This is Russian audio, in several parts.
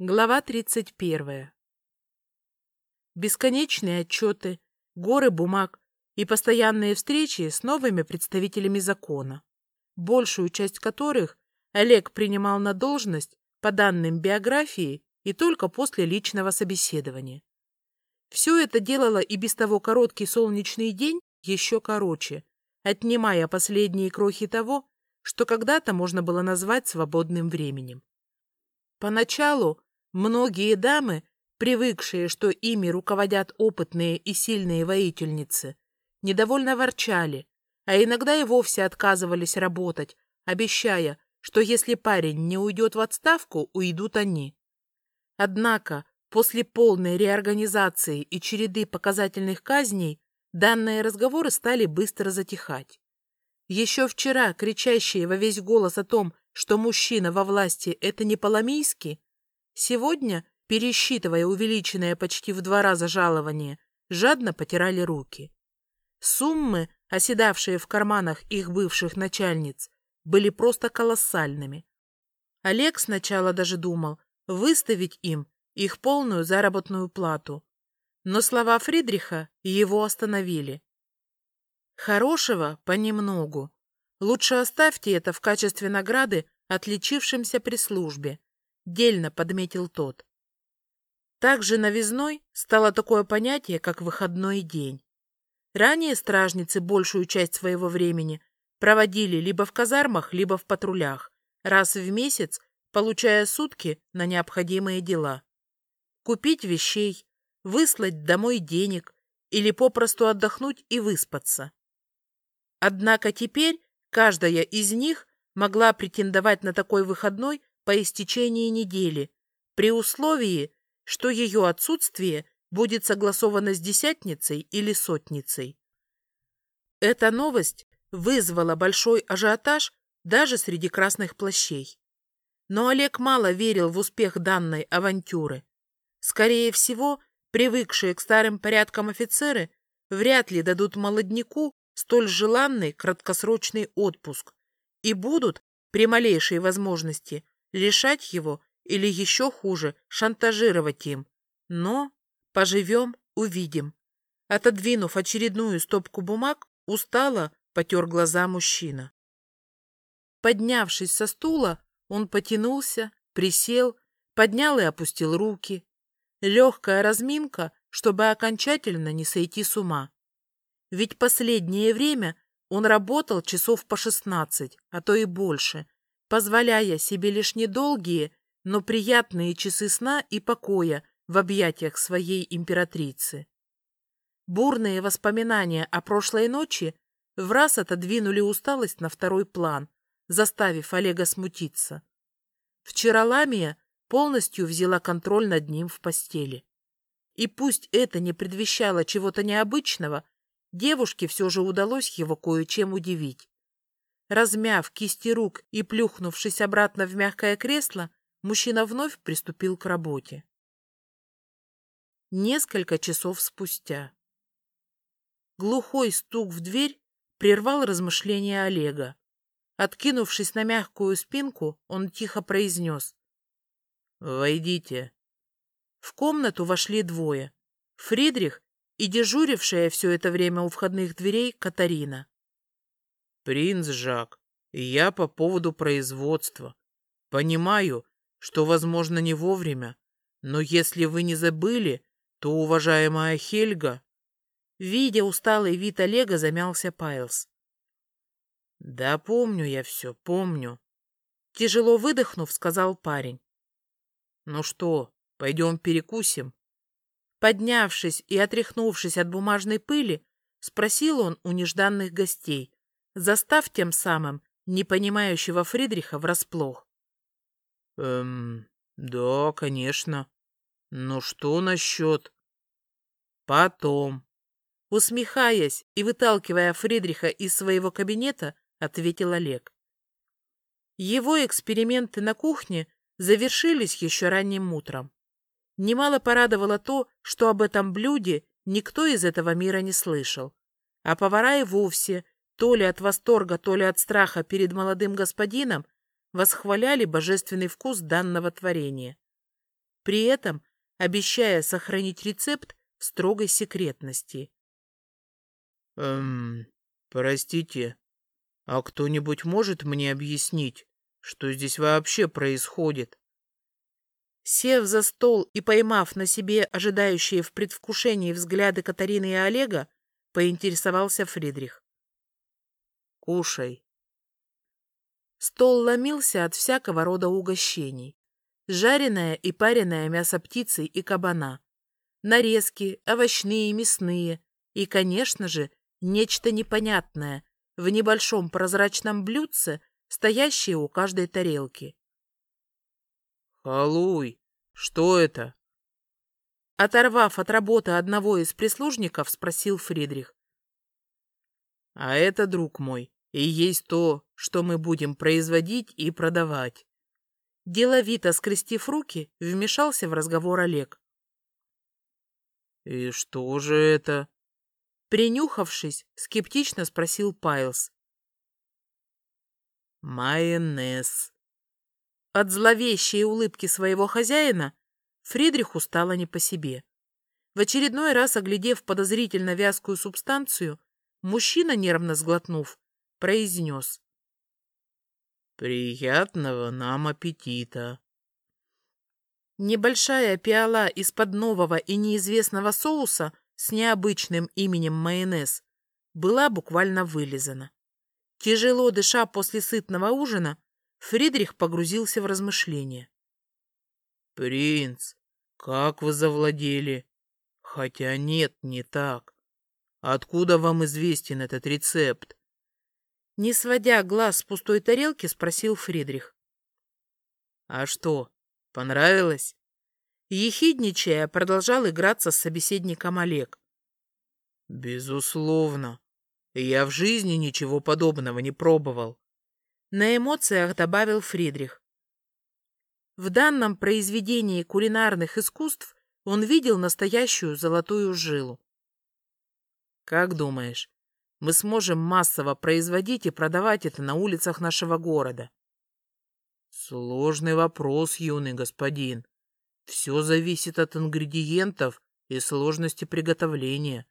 Глава 31. Бесконечные отчеты, горы бумаг и постоянные встречи с новыми представителями закона, большую часть которых Олег принимал на должность по данным биографии и только после личного собеседования. Все это делало и без того короткий солнечный день еще короче, отнимая последние крохи того, что когда-то можно было назвать свободным временем. Поначалу Многие дамы, привыкшие, что ими руководят опытные и сильные воительницы, недовольно ворчали, а иногда и вовсе отказывались работать, обещая, что если парень не уйдет в отставку, уйдут они. Однако, после полной реорганизации и череды показательных казней, данные разговоры стали быстро затихать. Еще вчера кричащие во весь голос о том, что мужчина во власти — это не Поломийский, Сегодня, пересчитывая увеличенное почти в два раза жалование, жадно потирали руки. Суммы, оседавшие в карманах их бывших начальниц, были просто колоссальными. Олег сначала даже думал выставить им их полную заработную плату. Но слова Фридриха его остановили. Хорошего понемногу. Лучше оставьте это в качестве награды отличившимся при службе дельно подметил тот. Также новизной стало такое понятие, как выходной день. Ранее стражницы большую часть своего времени проводили либо в казармах, либо в патрулях, раз в месяц получая сутки на необходимые дела. Купить вещей, выслать домой денег или попросту отдохнуть и выспаться. Однако теперь каждая из них могла претендовать на такой выходной по истечении недели, при условии, что ее отсутствие будет согласовано с десятницей или сотницей. Эта новость вызвала большой ажиотаж даже среди красных плащей. Но Олег мало верил в успех данной авантюры. Скорее всего, привыкшие к старым порядкам офицеры вряд ли дадут молодняку столь желанный краткосрочный отпуск и будут, при малейшей возможности, лишать его или еще хуже, шантажировать им. Но поживем, увидим. Отодвинув очередную стопку бумаг, устало потер глаза мужчина. Поднявшись со стула, он потянулся, присел, поднял и опустил руки. Легкая разминка, чтобы окончательно не сойти с ума. Ведь последнее время он работал часов по шестнадцать, а то и больше, позволяя себе лишь недолгие, но приятные часы сна и покоя в объятиях своей императрицы. Бурные воспоминания о прошлой ночи в раз отодвинули усталость на второй план, заставив Олега смутиться. Вчера Ламия полностью взяла контроль над ним в постели. И пусть это не предвещало чего-то необычного, девушке все же удалось его кое-чем удивить. Размяв кисти рук и плюхнувшись обратно в мягкое кресло, мужчина вновь приступил к работе. Несколько часов спустя. Глухой стук в дверь прервал размышления Олега. Откинувшись на мягкую спинку, он тихо произнес. «Войдите». В комнату вошли двое. Фридрих и дежурившая все это время у входных дверей Катарина. «Принц Жак, я по поводу производства. Понимаю, что, возможно, не вовремя, но если вы не забыли, то, уважаемая Хельга...» Видя усталый вид Олега, замялся Пайлс. «Да помню я все, помню», — тяжело выдохнув, сказал парень. «Ну что, пойдем перекусим?» Поднявшись и отряхнувшись от бумажной пыли, спросил он у нежданных гостей, застав тем самым непонимающего Фридриха врасплох. «Эм, да, конечно. Но что насчет...» «Потом». Усмехаясь и выталкивая Фридриха из своего кабинета, ответил Олег. Его эксперименты на кухне завершились еще ранним утром. Немало порадовало то, что об этом блюде никто из этого мира не слышал, а повара и вовсе то ли от восторга, то ли от страха перед молодым господином, восхваляли божественный вкус данного творения. при этом обещая сохранить рецепт в строгой секретности. «Эм, простите, а кто-нибудь может мне объяснить, что здесь вообще происходит?» Сев за стол и поймав на себе ожидающие в предвкушении взгляды Катарины и Олега, поинтересовался Фридрих. «Кушай». Стол ломился от всякого рода угощений. Жареное и пареное мясо птицы и кабана, нарезки, овощные и мясные, и, конечно же, нечто непонятное в небольшом прозрачном блюдце, стоящее у каждой тарелки. «Халуй, что это?» Оторвав от работы одного из прислужников, спросил Фридрих. «А это, друг мой, и есть то, что мы будем производить и продавать». Деловито скрестив руки, вмешался в разговор Олег. «И что же это?» Принюхавшись, скептично спросил Пайлз. «Майонез», от зловещей улыбки своего хозяина Фридриху стало не по себе. В очередной раз, оглядев подозрительно вязкую субстанцию, мужчина, нервно сглотнув, произнес. «Приятного нам аппетита!» Небольшая пиала из-под нового и неизвестного соуса с необычным именем майонез была буквально вылизана. Тяжело дыша после сытного ужина, Фридрих погрузился в размышления. «Принц, как вы завладели? Хотя нет, не так. Откуда вам известен этот рецепт?» Не сводя глаз с пустой тарелки, спросил Фридрих. «А что, понравилось?» Ехидничая, продолжал играться с собеседником Олег. «Безусловно. Я в жизни ничего подобного не пробовал. На эмоциях добавил Фридрих. В данном произведении кулинарных искусств он видел настоящую золотую жилу. Как думаешь, мы сможем массово производить и продавать это на улицах нашего города? Сложный вопрос, юный господин. Все зависит от ингредиентов и сложности приготовления,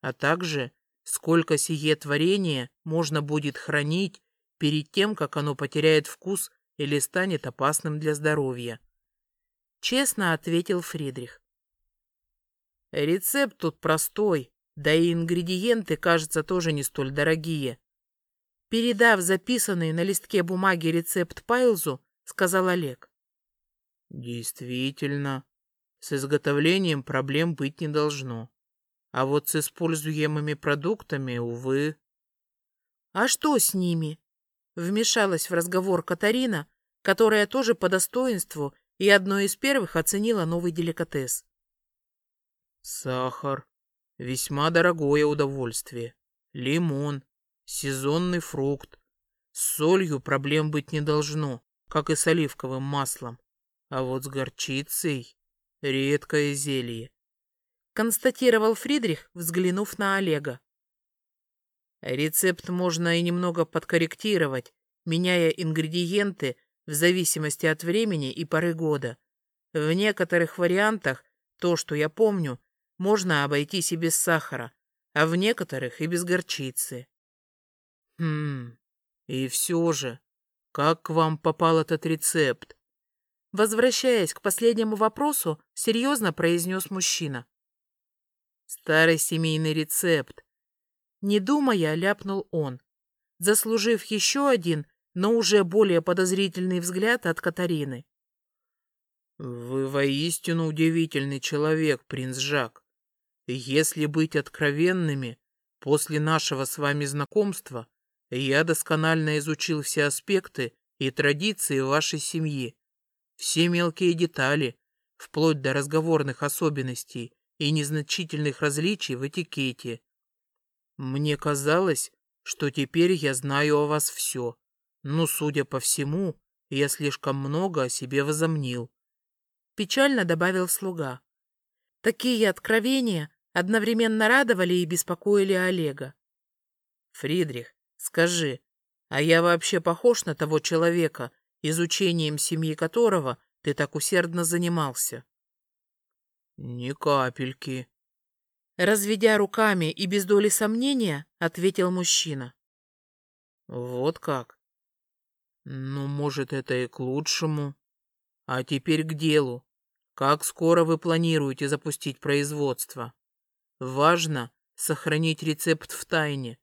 а также сколько сие творение можно будет хранить перед тем, как оно потеряет вкус или станет опасным для здоровья. Честно ответил Фридрих. Рецепт тут простой, да и ингредиенты, кажется, тоже не столь дорогие. Передав записанный на листке бумаги рецепт Пайлзу, сказал Олег. Действительно, с изготовлением проблем быть не должно. А вот с используемыми продуктами, увы. А что с ними? Вмешалась в разговор Катарина, которая тоже по достоинству и одной из первых оценила новый деликатес. Сахар. Весьма дорогое удовольствие. Лимон. Сезонный фрукт. С солью проблем быть не должно, как и с оливковым маслом. А вот с горчицей — редкое зелье. Констатировал Фридрих, взглянув на Олега. Рецепт можно и немного подкорректировать, меняя ингредиенты в зависимости от времени и поры года. В некоторых вариантах, то, что я помню, можно обойтись и без сахара, а в некоторых и без горчицы. Хм, и все же, как к вам попал этот рецепт? Возвращаясь к последнему вопросу, серьезно произнес мужчина. Старый семейный рецепт, не думая, ляпнул он, заслужив еще один, но уже более подозрительный взгляд от Катарины. «Вы воистину удивительный человек, принц Жак. Если быть откровенными, после нашего с вами знакомства я досконально изучил все аспекты и традиции вашей семьи, все мелкие детали, вплоть до разговорных особенностей и незначительных различий в этикете. Мне казалось, что теперь я знаю о вас все, но, судя по всему, я слишком много о себе возомнил. Печально добавил слуга. Такие откровения одновременно радовали и беспокоили Олега. Фридрих, скажи, а я вообще похож на того человека, изучением семьи которого ты так усердно занимался? Ни капельки. Разведя руками и без доли сомнения, ответил мужчина. Вот как? Ну, может, это и к лучшему. А теперь к делу. Как скоро вы планируете запустить производство? Важно сохранить рецепт в тайне.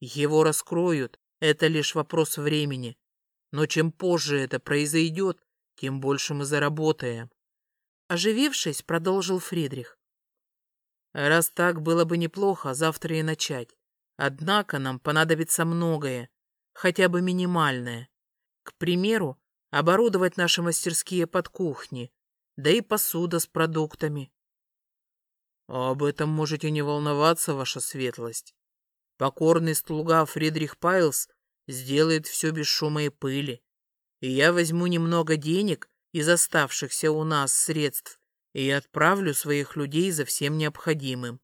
Его раскроют, это лишь вопрос времени. Но чем позже это произойдет, тем больше мы заработаем. Оживившись, продолжил Фридрих. Раз так, было бы неплохо завтра и начать. Однако нам понадобится многое, хотя бы минимальное. К примеру, оборудовать наши мастерские под кухни, да и посуда с продуктами. Об этом можете не волноваться, ваша светлость. Покорный слуга Фридрих Пайлс сделает все без шума и пыли. И я возьму немного денег из оставшихся у нас средств и отправлю своих людей за всем необходимым.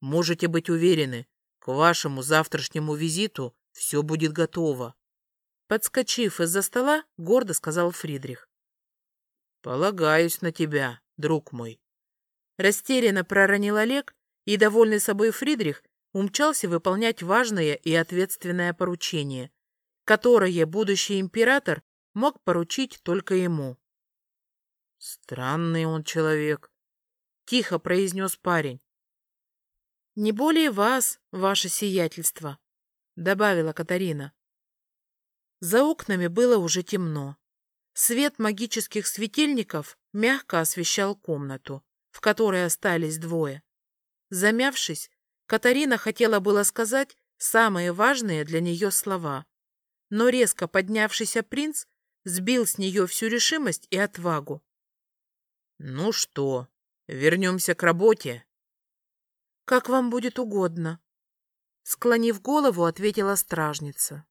Можете быть уверены, к вашему завтрашнему визиту все будет готово. Подскочив из-за стола, гордо сказал Фридрих. Полагаюсь на тебя, друг мой. Растерянно проронил Олег, и, довольный собой Фридрих, умчался выполнять важное и ответственное поручение, которое будущий император мог поручить только ему. Странный он человек, тихо произнес парень. Не более вас, ваше сиятельство, добавила Катарина. За окнами было уже темно. Свет магических светильников мягко освещал комнату, в которой остались двое. Замявшись, Катарина хотела было сказать самые важные для нее слова, но резко поднявшийся принц сбил с нее всю решимость и отвагу. «Ну что, вернемся к работе?» «Как вам будет угодно», — склонив голову, ответила стражница.